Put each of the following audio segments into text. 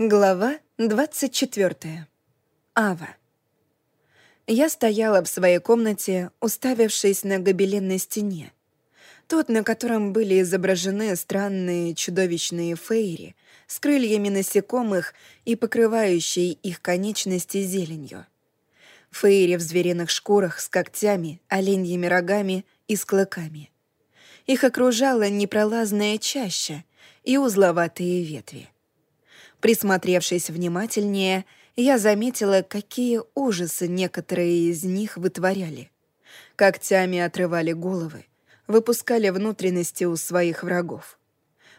Глава 24. Ава. Я стояла в своей комнате, уставившись на гобелен стене. Тот, на котором были изображены странные чудовищные фейри с крыльями насекомых и покрывающей их конечности зеленью. Фейри в звериных шкурах с когтями, оленьими рогами и с клыками. Их окружала непролазная чаща и узловатые ветви. Присмотревшись внимательнее, я заметила, какие ужасы некоторые из них вытворяли. Когтями отрывали головы, выпускали внутренности у своих врагов.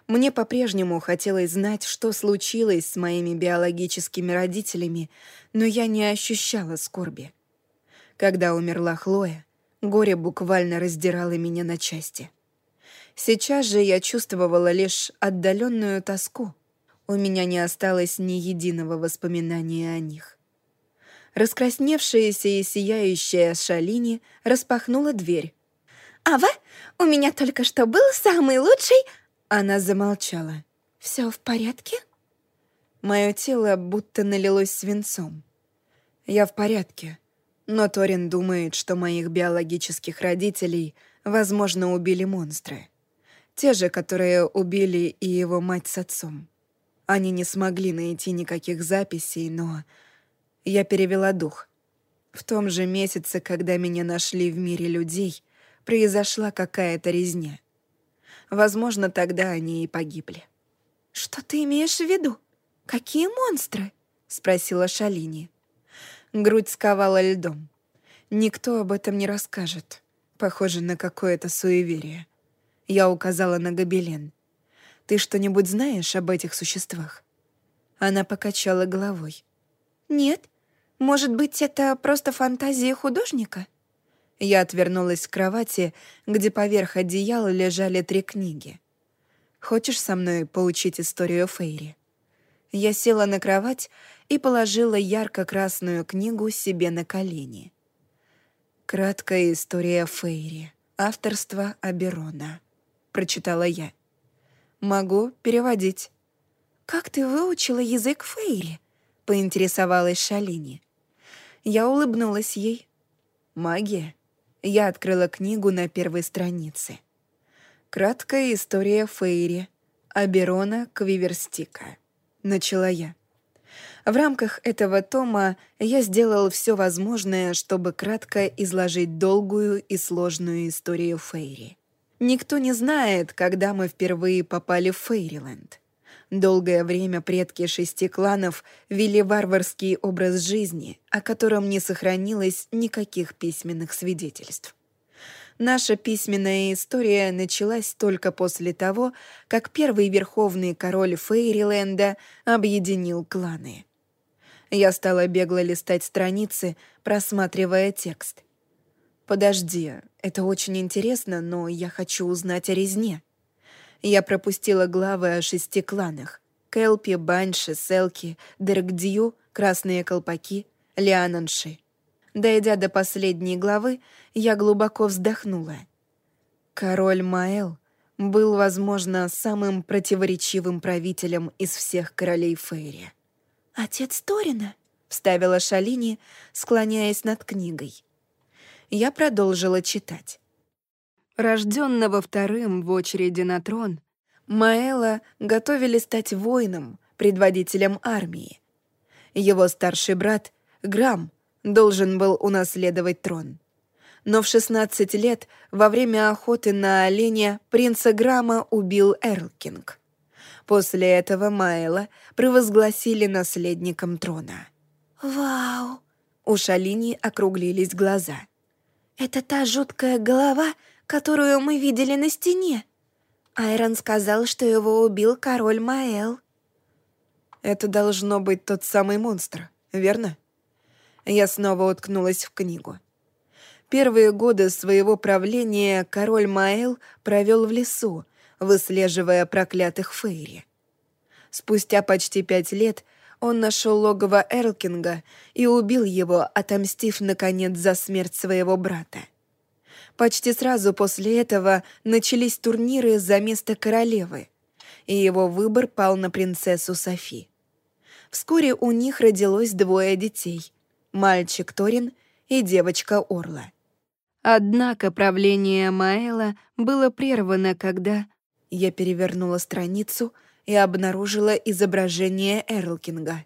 Мне по-прежнему хотелось знать, что случилось с моими биологическими родителями, но я не ощущала скорби. Когда умерла Хлоя, горе буквально раздирало меня на части. Сейчас же я чувствовала лишь отдаленную тоску — у меня не осталось ни единого воспоминания о них. Раскрасневшаяся и сияющая Шалини распахнула дверь. «Ава, у меня только что был самый лучший...» Она замолчала. «Все в порядке?» Мое тело будто налилось свинцом. Я в порядке, но Торин думает, что моих биологических родителей, возможно, убили монстры. Те же, которые убили и его мать с отцом. Они не смогли найти никаких записей, но... Я перевела дух. В том же месяце, когда меня нашли в мире людей, произошла какая-то резня. Возможно, тогда они и погибли. «Что ты имеешь в виду? Какие монстры?» — спросила Шалини. Грудь сковала льдом. Никто об этом не расскажет. Похоже на какое-то суеверие. Я указала на гобелен. Ты что-нибудь знаешь об этих существах?» Она покачала головой. «Нет. Может быть, это просто фантазия художника?» Я отвернулась к кровати, где поверх одеяла лежали три книги. «Хочешь со мной поучить историю Фейри?» Я села на кровать и положила ярко-красную книгу себе на колени. «Краткая история Фейри. Авторство Аберона», — прочитала я. Могу переводить». «Как ты выучила язык Фейри?» — поинтересовалась Шалини. Я улыбнулась ей. «Магия». Я открыла книгу на первой странице. «Краткая история Фейри. Аберона Квиверстика». Начала я. В рамках этого тома я сделал все возможное, чтобы кратко изложить долгую и сложную историю Фейри. Никто не знает, когда мы впервые попали в Фейриленд. Долгое время предки шести кланов вели варварский образ жизни, о котором не сохранилось никаких письменных свидетельств. Наша письменная история началась только после того, как первый верховный король Фейриленда объединил кланы. Я стала бегло листать страницы, просматривая текст — «Подожди, это очень интересно, но я хочу узнать о резне». Я пропустила главы о шести кланах. Келпи, Банши, Селки, Дергдью, Красные Колпаки, Лиананши. Дойдя до последней главы, я глубоко вздохнула. Король Маэл был, возможно, самым противоречивым правителем из всех королей Фейри. «Отец Торина», — вставила Шалини, склоняясь над книгой я продолжила читать. Рожденного вторым в очереди на трон, Маэла готовили стать воином, предводителем армии. Его старший брат, Грам, должен был унаследовать трон. Но в 16 лет во время охоты на оленя принца Грама убил Эрлкинг. После этого Маэла провозгласили наследником трона. «Вау!» У Шалини округлились глаза. «Это та жуткая голова, которую мы видели на стене. Айрон сказал, что его убил король Маэл». «Это должно быть тот самый монстр, верно?» Я снова уткнулась в книгу. Первые годы своего правления король Маэл провел в лесу, выслеживая проклятых Фейри. Спустя почти пять лет — он нашел логово Эрлкинга и убил его, отомстив, наконец, за смерть своего брата. Почти сразу после этого начались турниры за место королевы, и его выбор пал на принцессу Софи. Вскоре у них родилось двое детей — мальчик Торин и девочка Орла. Однако правление Маэла было прервано, когда я перевернула страницу и обнаружила изображение Эрлкинга,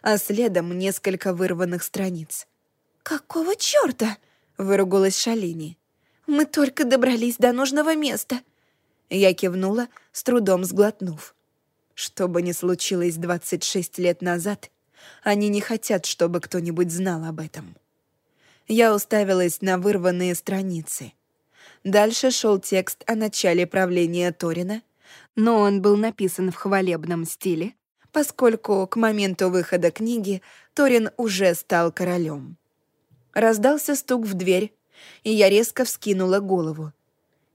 а следом несколько вырванных страниц. «Какого чёрта?» — выругалась Шалини. «Мы только добрались до нужного места». Я кивнула, с трудом сглотнув. Что бы ни случилось 26 лет назад, они не хотят, чтобы кто-нибудь знал об этом. Я уставилась на вырванные страницы. Дальше шел текст о начале правления Торина, но он был написан в хвалебном стиле, поскольку к моменту выхода книги Торин уже стал королем. Раздался стук в дверь, и я резко вскинула голову.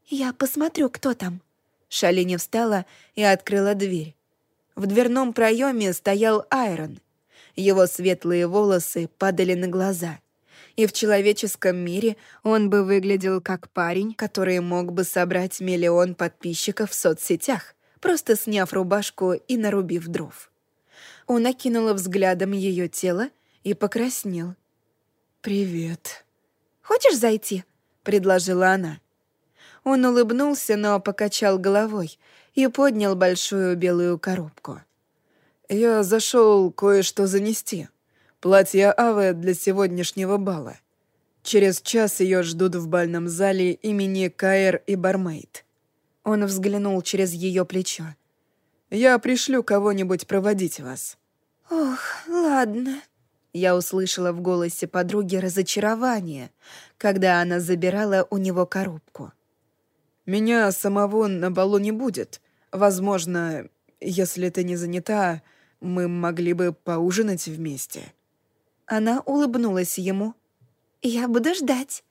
«Я посмотрю, кто там». Шалини встала и открыла дверь. В дверном проеме стоял Айрон. Его светлые волосы падали на глаза — и в человеческом мире он бы выглядел как парень, который мог бы собрать миллион подписчиков в соцсетях, просто сняв рубашку и нарубив дров. Он окинул взглядом ее тело и покраснел. «Привет». «Хочешь зайти?» — предложила она. Он улыбнулся, но покачал головой и поднял большую белую коробку. «Я зашел кое-что занести», Платье Авы для сегодняшнего бала. Через час ее ждут в бальном зале имени Каэр и Бармейт. Он взглянул через ее плечо. «Я пришлю кого-нибудь проводить вас». «Ох, ладно». Я услышала в голосе подруги разочарование, когда она забирала у него коробку. «Меня самого на балу не будет. Возможно, если ты не занята, мы могли бы поужинать вместе». Она улыбнулась ему. «Я буду ждать.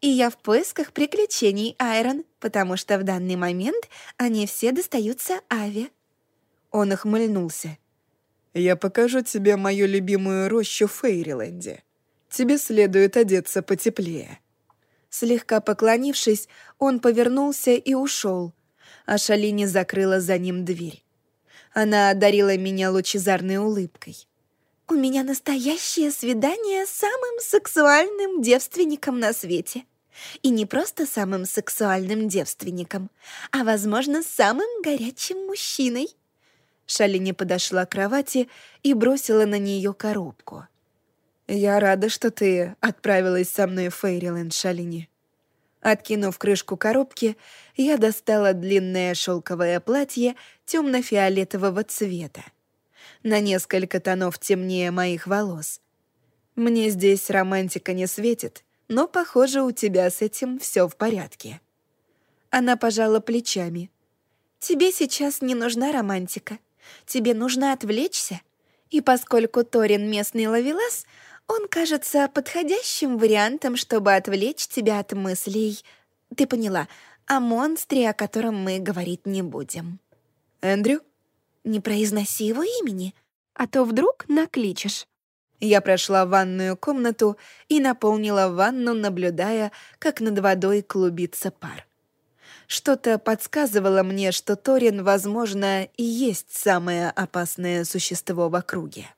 И я в поисках приключений, Айрон, потому что в данный момент они все достаются Аве». Он охмыльнулся. «Я покажу тебе мою любимую рощу Фейриленде. Тебе следует одеться потеплее». Слегка поклонившись, он повернулся и ушел, а Шалини закрыла за ним дверь. Она одарила меня лучезарной улыбкой. У меня настоящее свидание с самым сексуальным девственником на свете. И не просто самым сексуальным девственником, а, возможно, самым горячим мужчиной. Шалини подошла к кровати и бросила на нее коробку. «Я рада, что ты отправилась со мной в Фейриленд, Шалини». Откинув крышку коробки, я достала длинное шелковое платье темно-фиолетового цвета на несколько тонов темнее моих волос. Мне здесь романтика не светит, но, похоже, у тебя с этим все в порядке». Она пожала плечами. «Тебе сейчас не нужна романтика. Тебе нужно отвлечься. И поскольку Торин местный ловелас, он кажется подходящим вариантом, чтобы отвлечь тебя от мыслей... Ты поняла, о монстре, о котором мы говорить не будем». «Эндрю?» Не произноси его имени, а то вдруг накличешь». Я прошла в ванную комнату и наполнила ванну, наблюдая, как над водой клубится пар. Что-то подсказывало мне, что Торин, возможно, и есть самое опасное существо в округе.